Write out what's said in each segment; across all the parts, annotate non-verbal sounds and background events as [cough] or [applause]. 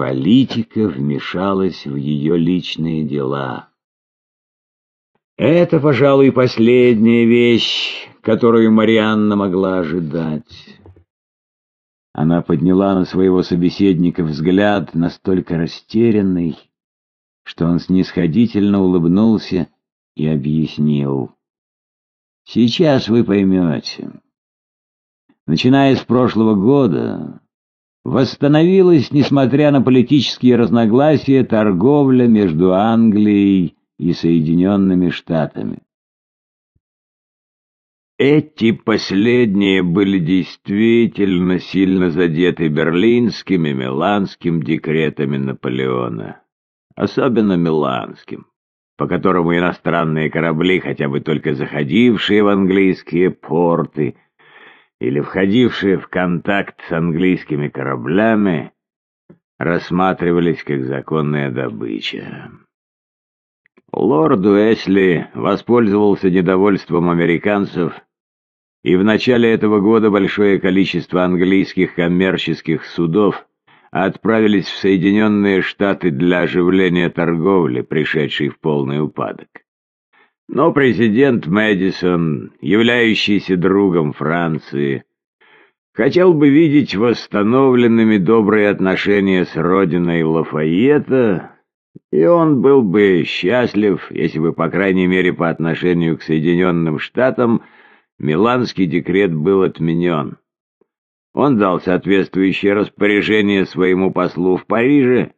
Политика вмешалась в ее личные дела. Это, пожалуй, последняя вещь, которую Марианна могла ожидать. Она подняла на своего собеседника взгляд, настолько растерянный, что он снисходительно улыбнулся и объяснил. «Сейчас вы поймете. Начиная с прошлого года, восстановилась, несмотря на политические разногласия, торговля между Англией и Соединенными Штатами. Эти последние были действительно сильно задеты берлинским и миланским декретами Наполеона, особенно миланским, по которому иностранные корабли, хотя бы только заходившие в английские порты или входившие в контакт с английскими кораблями, рассматривались как законная добыча. Лорд Уэсли воспользовался недовольством американцев и в начале этого года большое количество английских коммерческих судов отправились в Соединенные Штаты для оживления торговли, пришедшей в полный упадок. Но президент Мэдисон, являющийся другом Франции, хотел бы видеть восстановленными добрые отношения с родиной Лафайета, и он был бы счастлив, если бы, по крайней мере, по отношению к Соединенным Штатам, Миланский декрет был отменен. Он дал соответствующее распоряжение своему послу в Париже,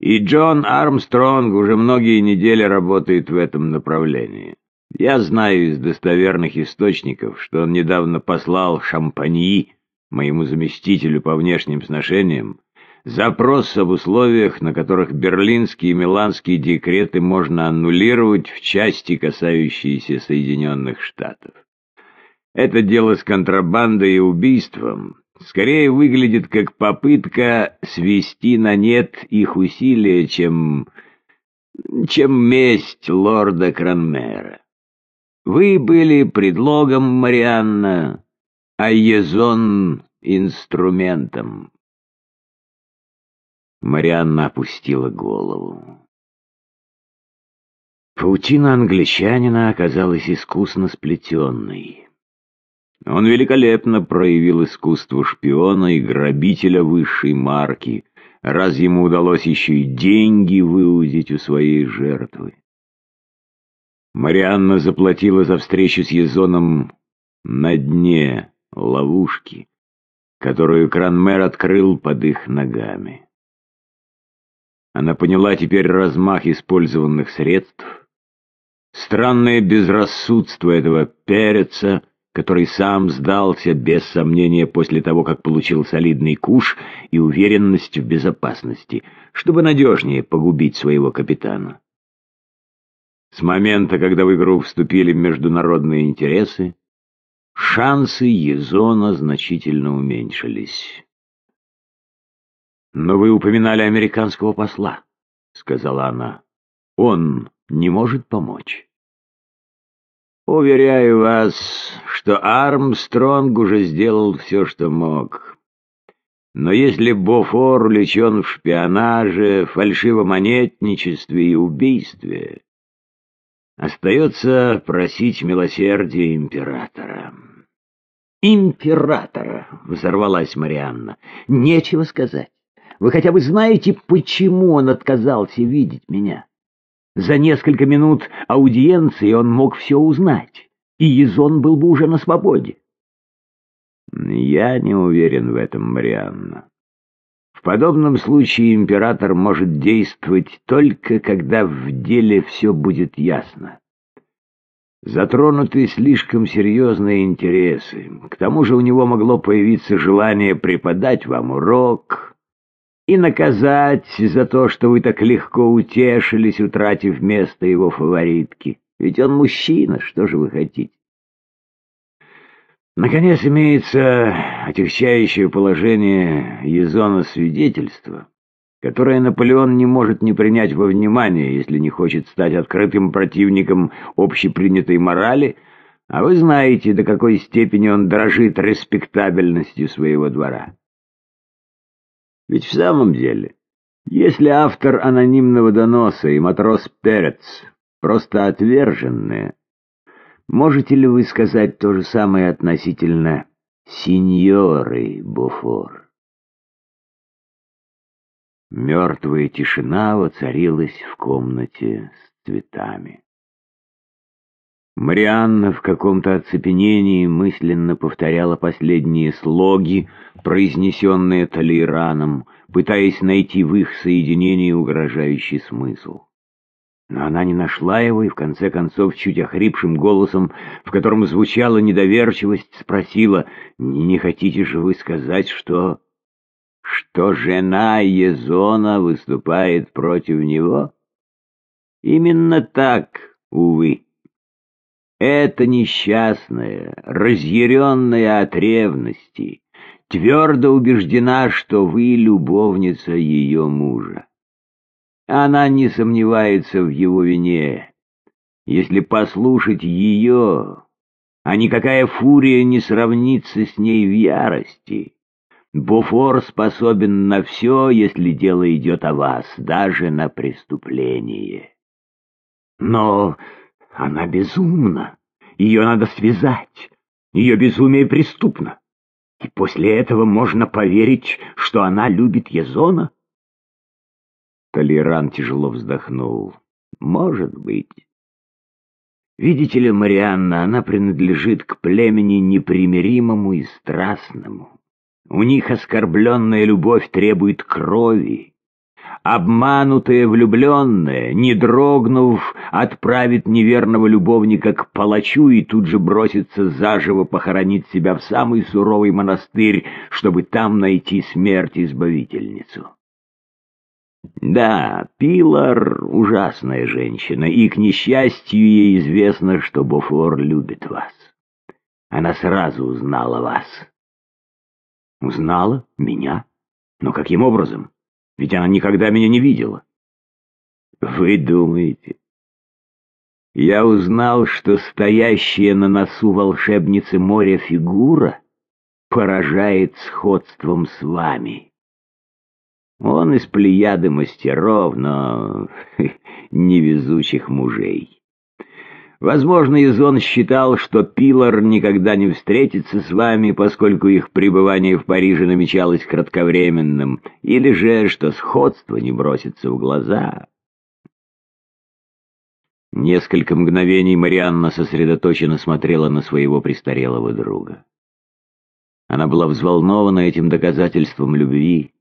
и Джон Армстронг уже многие недели работает в этом направлении. Я знаю из достоверных источников, что он недавно послал Шампаньи, моему заместителю по внешним сношениям, запрос об условиях, на которых берлинские и миланские декреты можно аннулировать в части, касающиеся Соединенных Штатов. Это дело с контрабандой и убийством скорее выглядит как попытка свести на нет их усилия, чем... чем месть лорда Кранмера. Вы были предлогом, Марианна, а Езон — инструментом. Марианна опустила голову. Паутина англичанина оказалась искусно сплетенной. Он великолепно проявил искусство шпиона и грабителя высшей марки, раз ему удалось еще и деньги выудить у своей жертвы. Марианна заплатила за встречу с Езоном на дне ловушки, которую Кранмер открыл под их ногами. Она поняла теперь размах использованных средств, странное безрассудство этого переца, который сам сдался без сомнения после того, как получил солидный куш и уверенность в безопасности, чтобы надежнее погубить своего капитана. С момента, когда в игру вступили международные интересы, шансы Езона значительно уменьшились. «Но вы упоминали американского посла», — сказала она. «Он не может помочь». Уверяю вас, что Армстронг уже сделал все, что мог. Но если Бофор увлечен в шпионаже, фальшивомонетничестве и убийстве, остается просить милосердия императора. «Императора!» — взорвалась Марианна. «Нечего сказать. Вы хотя бы знаете, почему он отказался видеть меня?» За несколько минут аудиенции он мог все узнать, и Езон был бы уже на свободе. Я не уверен в этом, Марианна. В подобном случае император может действовать только, когда в деле все будет ясно. Затронуты слишком серьезные интересы. К тому же у него могло появиться желание преподать вам урок, и наказать за то, что вы так легко утешились, утратив место его фаворитки. Ведь он мужчина, что же вы хотите? Наконец, имеется отягчающее положение Езона свидетельства, которое Наполеон не может не принять во внимание, если не хочет стать открытым противником общепринятой морали, а вы знаете, до какой степени он дрожит респектабельностью своего двора. Ведь в самом деле Если автор анонимного доноса и матрос Перец просто отверженные, можете ли вы сказать то же самое относительно сеньоры Буфор? Мертвая тишина воцарилась в комнате с цветами. Марианна в каком-то оцепенении мысленно повторяла последние слоги, произнесенные Толейраном, пытаясь найти в их соединении угрожающий смысл. Но она не нашла его и, в конце концов, чуть охрипшим голосом, в котором звучала недоверчивость, спросила, «Не хотите же вы сказать, что...» «Что жена Езона выступает против него?» «Именно так, увы». Эта несчастная, разъяренная от ревности, твердо убеждена, что вы любовница ее мужа. Она не сомневается в его вине. Если послушать ее, а никакая фурия не сравнится с ней в ярости. Буфор способен на все, если дело идет о вас, даже на преступление. Но она безумна. Ее надо связать. Ее безумие преступно. И после этого можно поверить, что она любит Езона? Толеран тяжело вздохнул. Может быть. Видите ли, Марианна, она принадлежит к племени непримиримому и страстному. У них оскорбленная любовь требует крови, Обманутая влюбленная, не дрогнув, отправит неверного любовника к палачу и тут же бросится заживо похоронить себя в самый суровый монастырь, чтобы там найти смерть-избавительницу. Да, Пилар — ужасная женщина, и, к несчастью, ей известно, что Бофор любит вас. Она сразу узнала вас. Узнала? Меня? Но каким образом? Ведь она никогда меня не видела. Вы думаете? Я узнал, что стоящая на носу волшебницы моря фигура поражает сходством с вами. Он из плеяды мастеров, но [laughs] невезучих мужей. Возможно, Изон считал, что Пилар никогда не встретится с вами, поскольку их пребывание в Париже намечалось кратковременным, или же, что сходство не бросится в глаза. Несколько мгновений Марианна сосредоточенно смотрела на своего престарелого друга. Она была взволнована этим доказательством любви,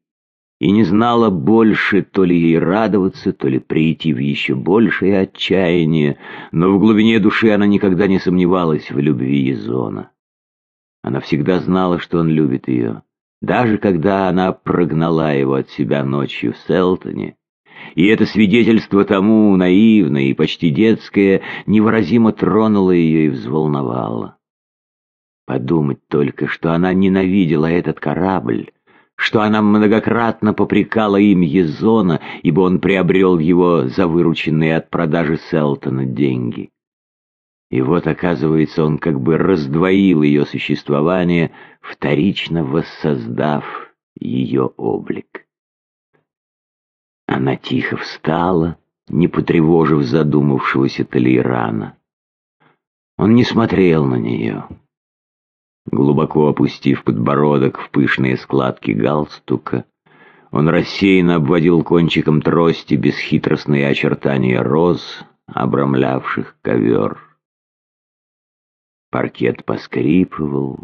и не знала больше, то ли ей радоваться, то ли прийти в еще большее отчаяние, но в глубине души она никогда не сомневалась в любви Езона. Она всегда знала, что он любит ее, даже когда она прогнала его от себя ночью в Селтоне, и это свидетельство тому, наивное и почти детское, невыразимо тронуло ее и взволновало. Подумать только, что она ненавидела этот корабль, что она многократно попрекала им Езона, ибо он приобрел его за вырученные от продажи Селтона деньги. И вот, оказывается, он как бы раздвоил ее существование, вторично воссоздав ее облик. Она тихо встала, не потревожив задумавшегося Толейрана. Он не смотрел на нее. Глубоко опустив подбородок в пышные складки галстука, он рассеянно обводил кончиком трости бесхитростные очертания роз, обрамлявших ковер. Паркет поскрипывал.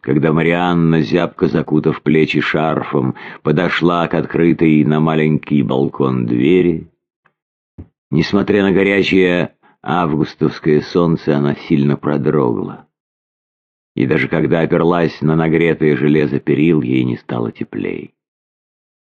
Когда Марианна, зябко закутав плечи шарфом, подошла к открытой на маленький балкон двери, несмотря на горячее августовское солнце, она сильно продрогла и даже когда оперлась на нагретое железо перил, ей не стало теплей.